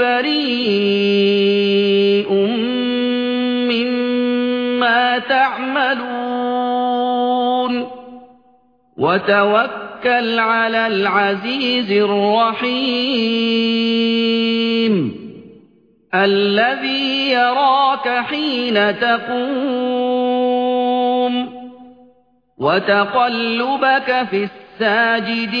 بريء مما تعملون. وتوكل على العزيز الرحيم. الذي يراك حين تقوم. وتقلبك في الساجدين.